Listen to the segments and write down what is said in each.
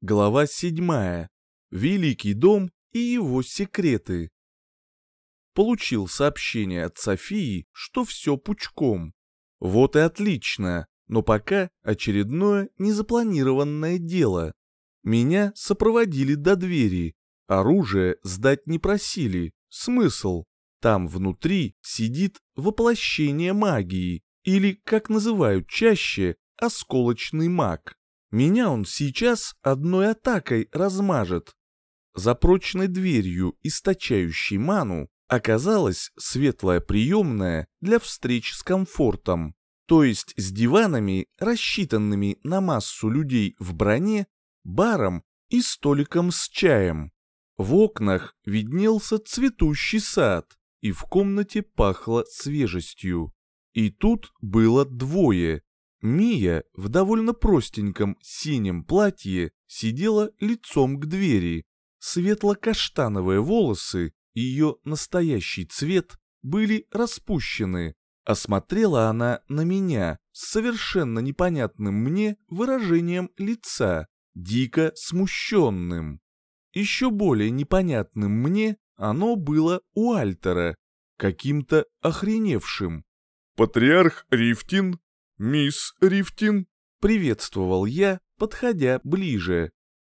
Глава 7. Великий дом и его секреты. Получил сообщение от Софии, что все пучком. Вот и отлично, но пока очередное незапланированное дело. Меня сопроводили до двери, оружие сдать не просили, смысл? Там внутри сидит воплощение магии, или, как называют чаще, осколочный маг. Меня он сейчас одной атакой размажет. За прочной дверью, источающей ману, оказалась светлая приемная для встреч с комфортом, то есть с диванами, рассчитанными на массу людей в броне, баром и столиком с чаем. В окнах виднелся цветущий сад, и в комнате пахло свежестью. И тут было двое, Мия в довольно простеньком синем платье сидела лицом к двери. Светло-каштановые волосы, ее настоящий цвет, были распущены. Осмотрела она на меня с совершенно непонятным мне выражением лица, дико смущенным. Еще более непонятным мне оно было у Альтера, каким-то охреневшим. «Патриарх Рифтин «Мисс Рифтин?» — приветствовал я, подходя ближе.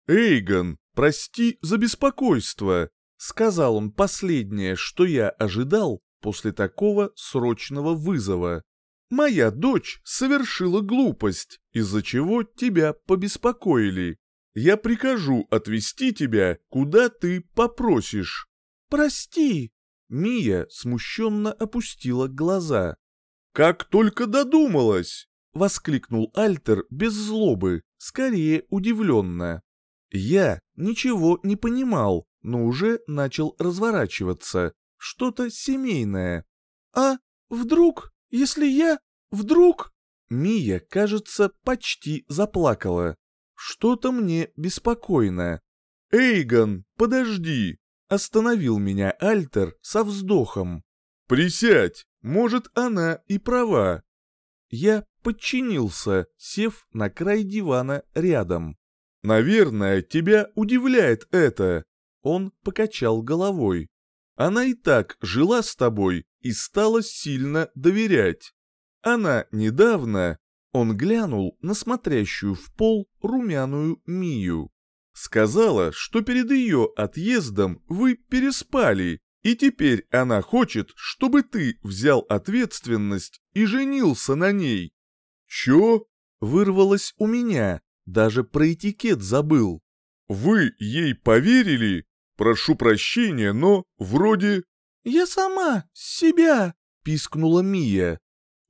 «Эйгон, прости за беспокойство», — сказал он последнее, что я ожидал после такого срочного вызова. «Моя дочь совершила глупость, из-за чего тебя побеспокоили. Я прикажу отвезти тебя, куда ты попросишь». «Прости!» Мия смущенно опустила глаза. «Как только додумалась!» — воскликнул Альтер без злобы, скорее удивленно. Я ничего не понимал, но уже начал разворачиваться. Что-то семейное. «А вдруг, если я... вдруг...» Мия, кажется, почти заплакала. Что-то мне беспокойно. «Эйгон, подожди!» Остановил меня Альтер со вздохом. «Присядь, может, она и права». Я подчинился, сев на край дивана рядом. «Наверное, тебя удивляет это». Он покачал головой. «Она и так жила с тобой и стала сильно доверять. Она недавно...» Он глянул на смотрящую в пол румяную Мию. Сказала, что перед ее отъездом вы переспали, и теперь она хочет, чтобы ты взял ответственность и женился на ней. Чё? Вырвалось у меня, даже про этикет забыл. Вы ей поверили? Прошу прощения, но вроде... Я сама, себя, пискнула Мия.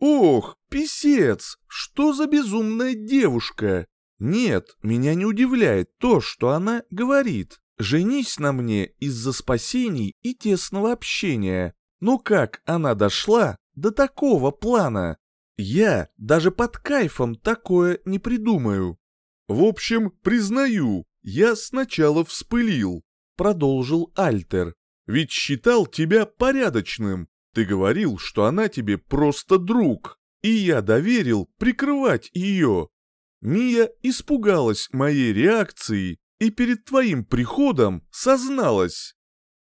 Ох, писец, что за безумная девушка. Нет, меня не удивляет то, что она говорит. Женись на мне из-за спасений и тесного общения. Но как она дошла до такого плана? Я даже под кайфом такое не придумаю. В общем, признаю, я сначала вспылил, продолжил Альтер. Ведь считал тебя порядочным. Ты говорил, что она тебе просто друг. И я доверил прикрывать ее. Мия испугалась моей реакции и перед твоим приходом созналась.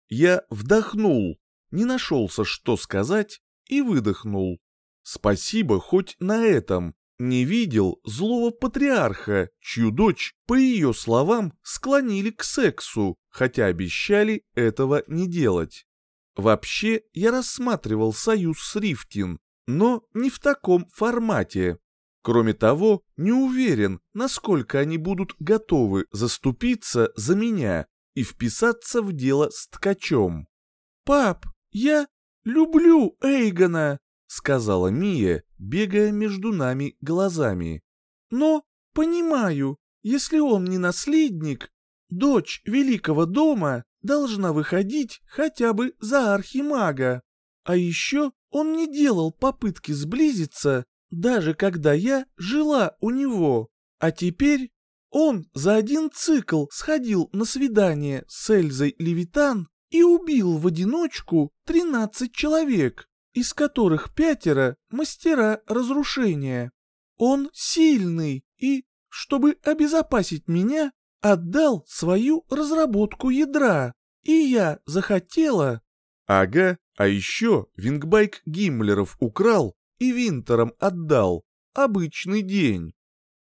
Я вдохнул, не нашелся, что сказать, и выдохнул. Спасибо хоть на этом. Не видел злого патриарха, чью дочь, по ее словам, склонили к сексу, хотя обещали этого не делать. Вообще, я рассматривал союз с Рифтин, но не в таком формате. Кроме того, не уверен, насколько они будут готовы заступиться за меня и вписаться в дело с ткачом. «Пап, я люблю Эйгона», — сказала Мия, бегая между нами глазами. «Но понимаю, если он не наследник, дочь великого дома должна выходить хотя бы за архимага. А еще он не делал попытки сблизиться даже когда я жила у него. А теперь он за один цикл сходил на свидание с Эльзой Левитан и убил в одиночку 13 человек, из которых пятеро мастера разрушения. Он сильный и, чтобы обезопасить меня, отдал свою разработку ядра, и я захотела... Ага, а еще вингбайк Гиммлеров украл и Винтером отдал. Обычный день.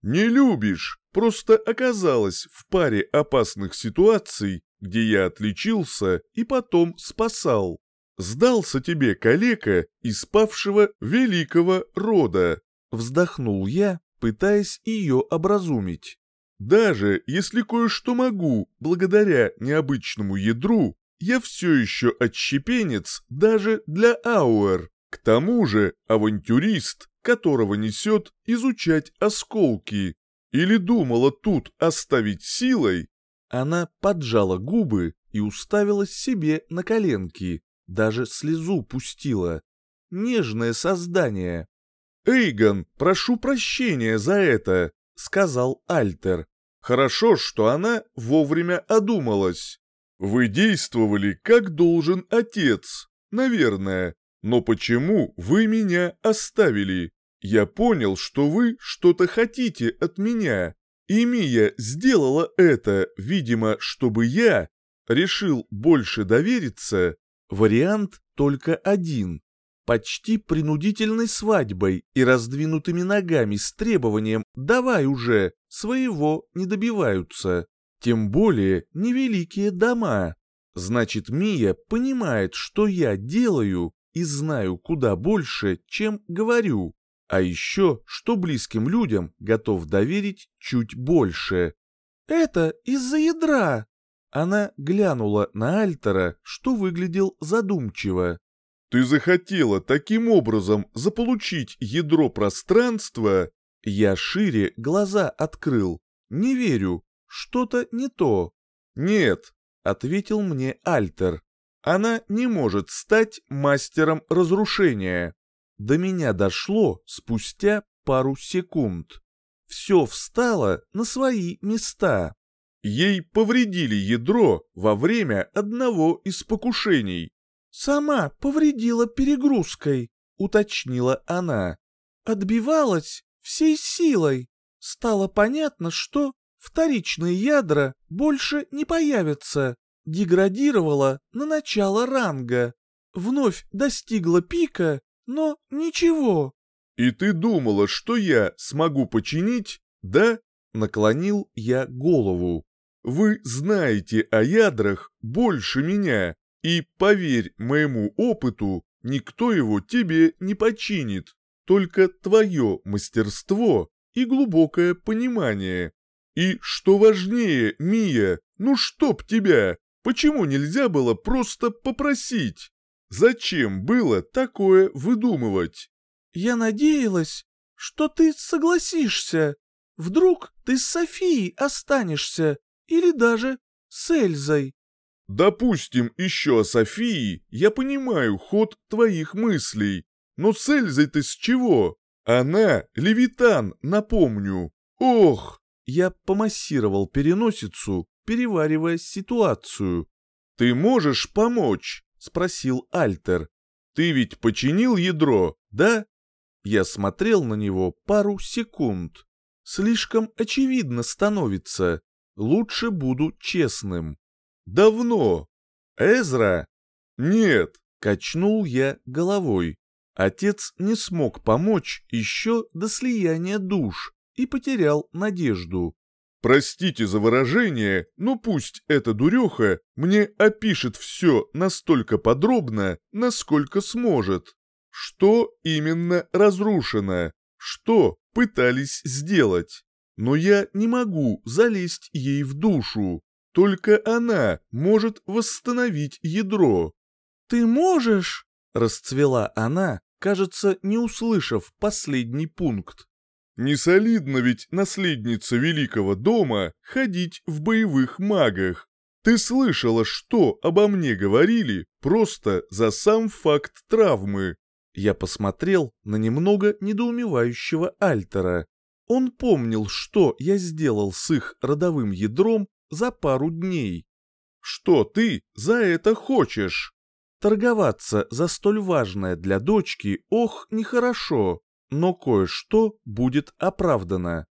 Не любишь, просто оказалась в паре опасных ситуаций, где я отличился и потом спасал. Сдался тебе калека из павшего великого рода. Вздохнул я, пытаясь ее образумить. Даже если кое-что могу, благодаря необычному ядру, я все еще отщепенец даже для Ауэр. К тому же авантюрист, которого несет изучать осколки. Или думала тут оставить силой? Она поджала губы и уставилась себе на коленки, даже слезу пустила. Нежное создание. «Эйгон, прошу прощения за это», — сказал Альтер. «Хорошо, что она вовремя одумалась. Вы действовали, как должен отец, наверное. Но почему вы меня оставили? Я понял, что вы что-то хотите от меня. И Мия сделала это, видимо, чтобы я решил больше довериться. Вариант только один. Почти принудительной свадьбой и раздвинутыми ногами с требованием «давай уже», своего не добиваются. Тем более невеликие дома. Значит, Мия понимает, что я делаю и знаю куда больше, чем говорю. А еще, что близким людям готов доверить чуть больше. «Это из-за ядра!» Она глянула на Альтера, что выглядел задумчиво. «Ты захотела таким образом заполучить ядро пространства?» Я шире глаза открыл. «Не верю. Что-то не то». «Нет», — ответил мне Альтер. «Она не может стать мастером разрушения». До меня дошло спустя пару секунд. Все встало на свои места. Ей повредили ядро во время одного из покушений. «Сама повредила перегрузкой», — уточнила она. «Отбивалась всей силой. Стало понятно, что вторичные ядра больше не появятся. Деградировала на начало ранга. Вновь достигла пика но ничего. И ты думала, что я смогу починить, да? Наклонил я голову. Вы знаете о ядрах больше меня, и, поверь моему опыту, никто его тебе не починит, только твое мастерство и глубокое понимание. И что важнее, Мия, ну чтоб тебя, почему нельзя было просто попросить? Зачем было такое выдумывать? Я надеялась, что ты согласишься. Вдруг ты с Софией останешься, или даже с Эльзой. Допустим, еще о Софии я понимаю ход твоих мыслей. Но с Эльзой ты с чего? Она — Левитан, напомню. Ох! Я помассировал переносицу, переваривая ситуацию. Ты можешь помочь? спросил Альтер. «Ты ведь починил ядро, да?» Я смотрел на него пару секунд. Слишком очевидно становится. Лучше буду честным. «Давно. Эзра?» «Нет», — качнул я головой. Отец не смог помочь еще до слияния душ и потерял надежду. Простите за выражение, но пусть эта дуреха мне опишет все настолько подробно, насколько сможет. Что именно разрушено? Что пытались сделать? Но я не могу залезть ей в душу. Только она может восстановить ядро. «Ты можешь?» — расцвела она, кажется, не услышав последний пункт. Не солидно ведь наследница великого дома ходить в боевых магах. Ты слышала, что обо мне говорили просто за сам факт травмы. Я посмотрел на немного недоумевающего Альтера. Он помнил, что я сделал с их родовым ядром за пару дней. Что ты за это хочешь? Торговаться за столь важное для дочки, ох, нехорошо но кое-что будет оправдано.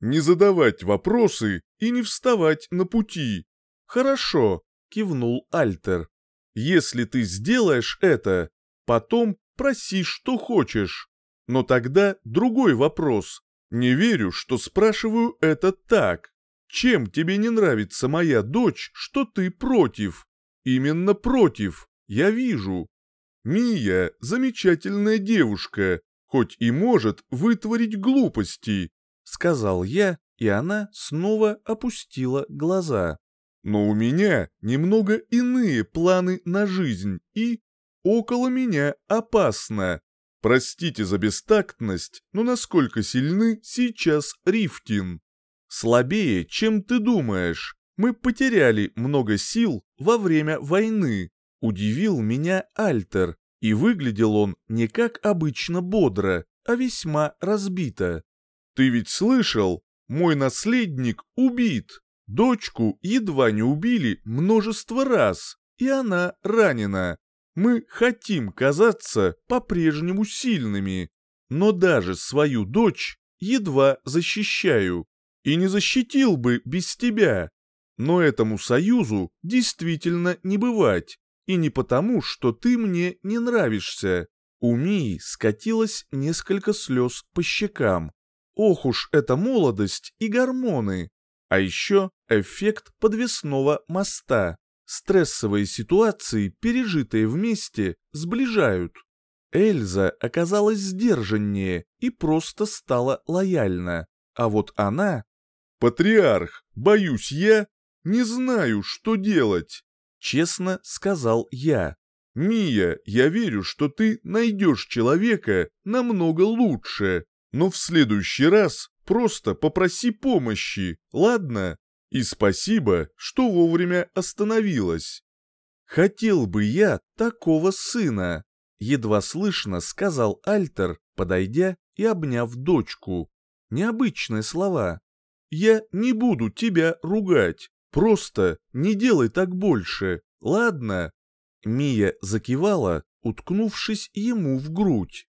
Не задавать вопросы и не вставать на пути. Хорошо, кивнул Альтер. Если ты сделаешь это, потом проси, что хочешь. Но тогда другой вопрос. Не верю, что спрашиваю это так. Чем тебе не нравится моя дочь, что ты против? Именно против, я вижу. Мия – замечательная девушка, хоть и может вытворить глупости, сказал я, и она снова опустила глаза. Но у меня немного иные планы на жизнь и около меня опасно. Простите за бестактность, но насколько сильны сейчас Рифтин? Слабее, чем ты думаешь. Мы потеряли много сил во время войны. Удивил меня Альтер, и выглядел он не как обычно бодро, а весьма разбито. Ты ведь слышал? Мой наследник убит. Дочку едва не убили множество раз, и она ранена. Мы хотим казаться по-прежнему сильными, но даже свою дочь едва защищаю. И не защитил бы без тебя. Но этому союзу действительно не бывать. И не потому, что ты мне не нравишься. У Мии скатилось несколько слез по щекам. Ох уж эта молодость и гормоны. А еще эффект подвесного моста. Стрессовые ситуации, пережитые вместе, сближают. Эльза оказалась сдержаннее и просто стала лояльна. А вот она... «Патриарх, боюсь я, не знаю, что делать», — честно сказал я. «Мия, я верю, что ты найдешь человека намного лучше, но в следующий раз просто попроси помощи, ладно?» И спасибо, что вовремя остановилась. Хотел бы я такого сына, едва слышно сказал Альтер, подойдя и обняв дочку. Необычные слова. Я не буду тебя ругать, просто не делай так больше, ладно? Мия закивала, уткнувшись ему в грудь.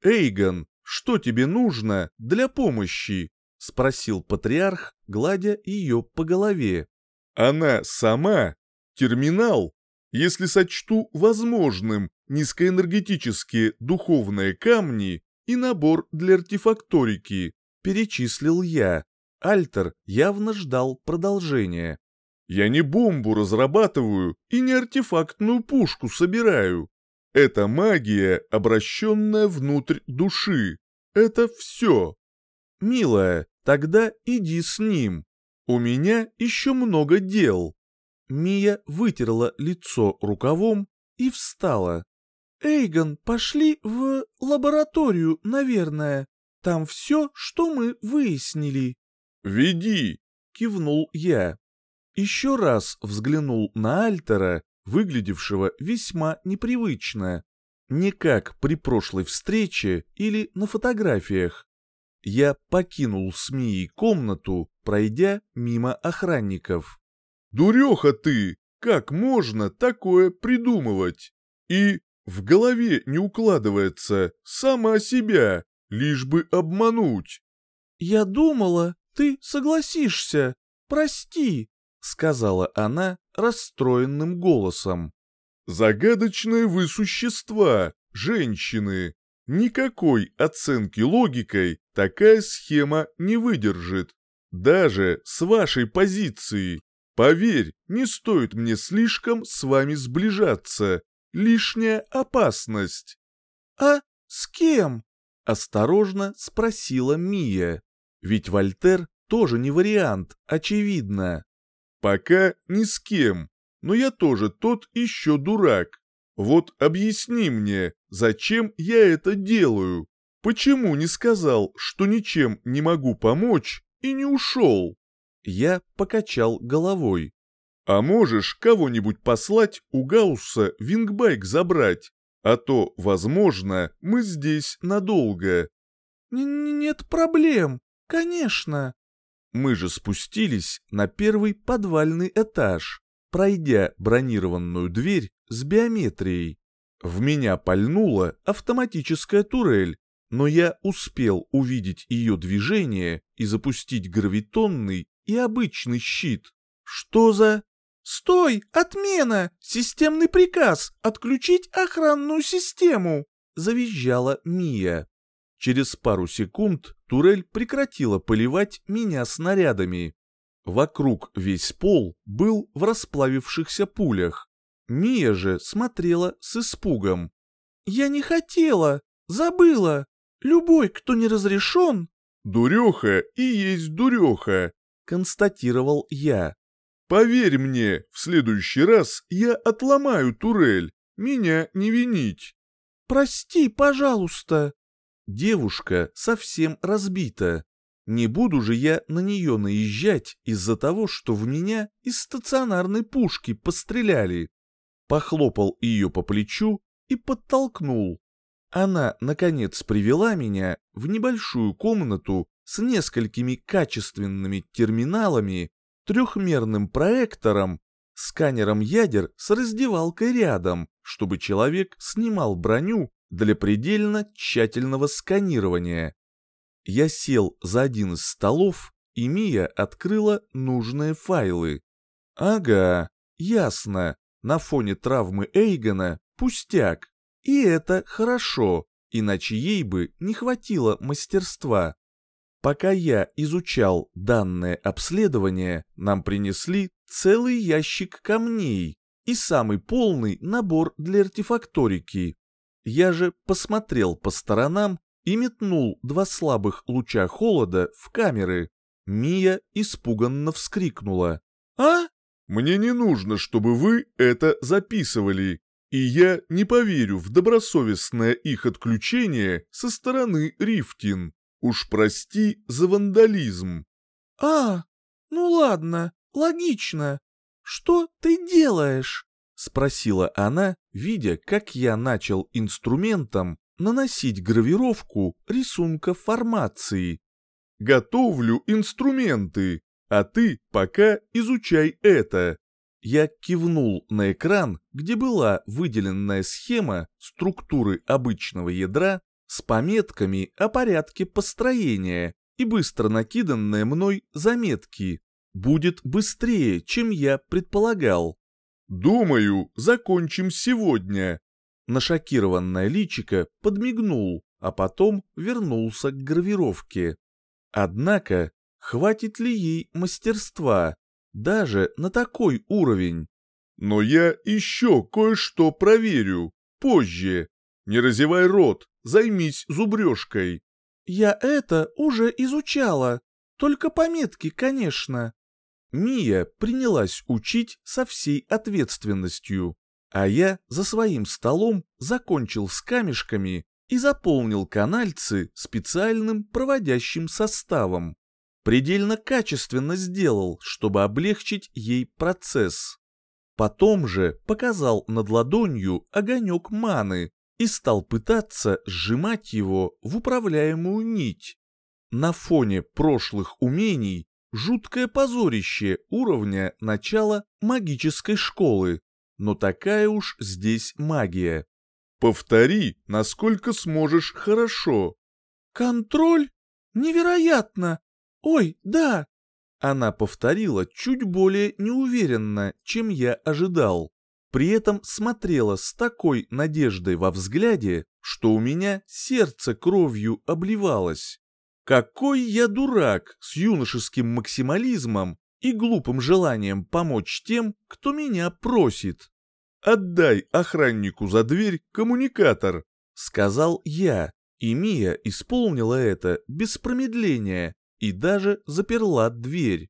Эйгон, что тебе нужно для помощи? — спросил патриарх, гладя ее по голове. «Она сама? Терминал? Если сочту возможным низкоэнергетические духовные камни и набор для артефакторики», — перечислил я. Альтер явно ждал продолжения. «Я не бомбу разрабатываю и не артефактную пушку собираю. Это магия, обращенная внутрь души. Это все. Милая, Тогда иди с ним. У меня еще много дел. Мия вытерла лицо рукавом и встала. Эйгон, пошли в лабораторию, наверное. Там все, что мы выяснили. Веди, кивнул я. Еще раз взглянул на Альтера, выглядевшего весьма непривычно. Не как при прошлой встрече или на фотографиях я покинул СМИ комнату, пройдя мимо охранников. «Дуреха ты! Как можно такое придумывать? И в голове не укладывается сама себя, лишь бы обмануть». «Я думала, ты согласишься. Прости», — сказала она расстроенным голосом. «Загадочные вы существа, женщины. Никакой оценки логикой такая схема не выдержит. Даже с вашей позиции. Поверь, не стоит мне слишком с вами сближаться. Лишняя опасность. А с кем? Осторожно спросила Мия. Ведь Вольтер тоже не вариант, очевидно. Пока ни с кем, но я тоже тот еще дурак. Вот объясни мне, зачем я это делаю? Почему не сказал, что ничем не могу помочь и не ушел? Я покачал головой. А можешь кого-нибудь послать у Гаусса вингбайк забрать? А то, возможно, мы здесь надолго. Нет проблем, конечно. Мы же спустились на первый подвальный этаж, пройдя бронированную дверь с биометрией. В меня пальнула автоматическая турель, но я успел увидеть ее движение и запустить гравитонный и обычный щит. Что за... «Стой! Отмена! Системный приказ! Отключить охранную систему!» — завизжала Мия. Через пару секунд турель прекратила поливать меня снарядами. Вокруг весь пол был в расплавившихся пулях. Мия же смотрела с испугом. «Я не хотела! Забыла! Любой, кто не разрешен...» «Дуреха и есть дуреха», — констатировал я. «Поверь мне, в следующий раз я отломаю турель, меня не винить». «Прости, пожалуйста». Девушка совсем разбита. Не буду же я на нее наезжать из-за того, что в меня из стационарной пушки постреляли. Похлопал ее по плечу и подтолкнул. Она, наконец, привела меня в небольшую комнату с несколькими качественными терминалами, трехмерным проектором, сканером ядер с раздевалкой рядом, чтобы человек снимал броню для предельно тщательного сканирования. Я сел за один из столов, и Мия открыла нужные файлы. Ага, ясно, на фоне травмы Эйгона пустяк. И это хорошо, иначе ей бы не хватило мастерства. Пока я изучал данное обследование, нам принесли целый ящик камней и самый полный набор для артефакторики. Я же посмотрел по сторонам и метнул два слабых луча холода в камеры. Мия испуганно вскрикнула. «А?» «Мне не нужно, чтобы вы это записывали», и я не поверю в добросовестное их отключение со стороны Рифтин. Уж прости за вандализм. А, ну ладно, логично. Что ты делаешь? Спросила она, видя, как я начал инструментом наносить гравировку рисунка формации. Готовлю инструменты, а ты пока изучай это. Я кивнул на экран, где была выделенная схема структуры обычного ядра с пометками о порядке построения и быстро накиданные мной заметки. Будет быстрее, чем я предполагал. «Думаю, закончим сегодня». На шокированное личико подмигнул, а потом вернулся к гравировке. Однако, хватит ли ей мастерства? даже на такой уровень. Но я еще кое-что проверю, позже. Не разевай рот, займись зубрежкой. Я это уже изучала, только пометки, конечно. Мия принялась учить со всей ответственностью, а я за своим столом закончил с камешками и заполнил канальцы специальным проводящим составом предельно качественно сделал, чтобы облегчить ей процесс. Потом же показал над ладонью огонек маны и стал пытаться сжимать его в управляемую нить. На фоне прошлых умений жуткое позорище уровня начала магической школы, но такая уж здесь магия. Повтори, насколько сможешь хорошо. Контроль? Невероятно! «Ой, да!» Она повторила чуть более неуверенно, чем я ожидал. При этом смотрела с такой надеждой во взгляде, что у меня сердце кровью обливалось. Какой я дурак с юношеским максимализмом и глупым желанием помочь тем, кто меня просит. «Отдай охраннику за дверь коммуникатор», — сказал я, и Мия исполнила это без промедления, и даже заперла дверь.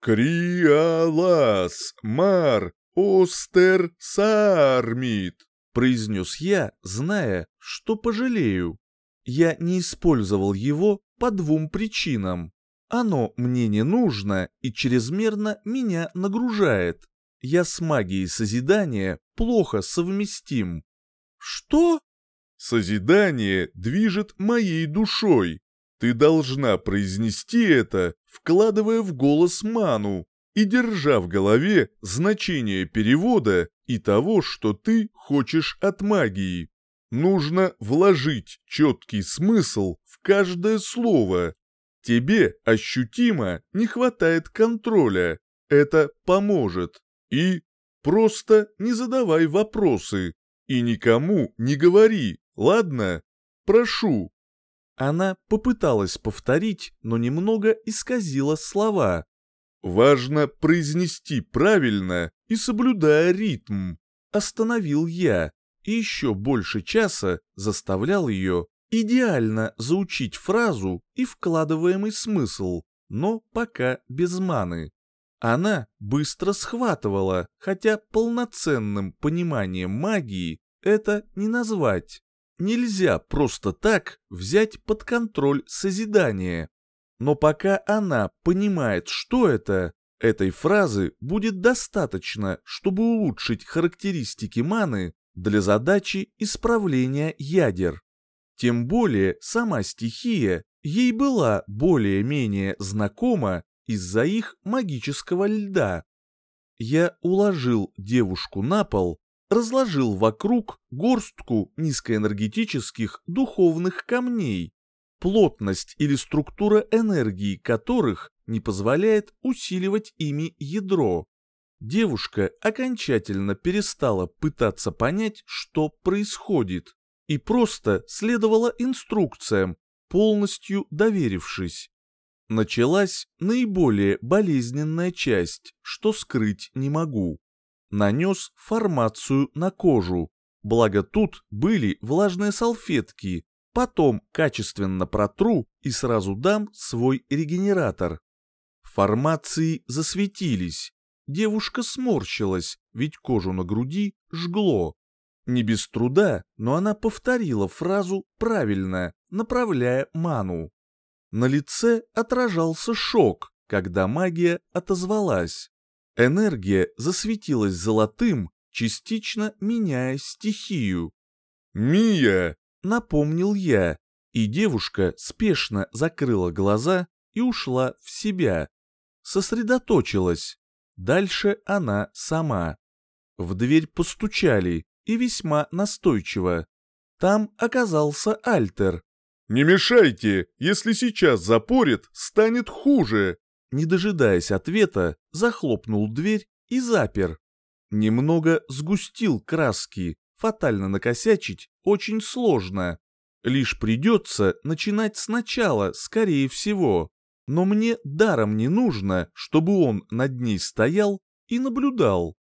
«Криалас мар остер сармит», — произнес я, зная, что пожалею. Я не использовал его по двум причинам. Оно мне не нужно и чрезмерно меня нагружает. Я с магией созидания плохо совместим. Что? Созидание движет моей душой, ты должна произнести это, вкладывая в голос ману и держа в голове значение перевода и того, что ты хочешь от магии. Нужно вложить четкий смысл в каждое слово. Тебе ощутимо не хватает контроля. Это поможет. И просто не задавай вопросы. И никому не говори, ладно? Прошу. Она попыталась повторить, но немного исказила слова. Важно произнести правильно и соблюдая ритм. Остановил я и еще больше часа заставлял ее идеально заучить фразу и вкладываемый смысл, но пока без маны. Она быстро схватывала, хотя полноценным пониманием магии это не назвать. Нельзя просто так взять под контроль созидание. Но пока она понимает, что это, этой фразы будет достаточно, чтобы улучшить характеристики маны для задачи исправления ядер. Тем более сама стихия ей была более-менее знакома из-за их магического льда. Я уложил девушку на пол, разложил вокруг горстку низкоэнергетических духовных камней, плотность или структура энергии которых не позволяет усиливать ими ядро. Девушка окончательно перестала пытаться понять, что происходит, и просто следовала инструкциям, полностью доверившись. Началась наиболее болезненная часть, что скрыть не могу. Нанес формацию на кожу, благо тут были влажные салфетки, потом качественно протру и сразу дам свой регенератор. Формации засветились, девушка сморщилась, ведь кожу на груди жгло. Не без труда, но она повторила фразу правильно, направляя ману. На лице отражался шок, когда магия отозвалась. Энергия засветилась золотым, частично меняя стихию. «Мия!» — напомнил я, и девушка спешно закрыла глаза и ушла в себя. Сосредоточилась. Дальше она сама. В дверь постучали, и весьма настойчиво. Там оказался Альтер, «Не мешайте, если сейчас запорит, станет хуже!» Не дожидаясь ответа, захлопнул дверь и запер. Немного сгустил краски, фатально накосячить очень сложно. Лишь придется начинать сначала, скорее всего. Но мне даром не нужно, чтобы он над ней стоял и наблюдал.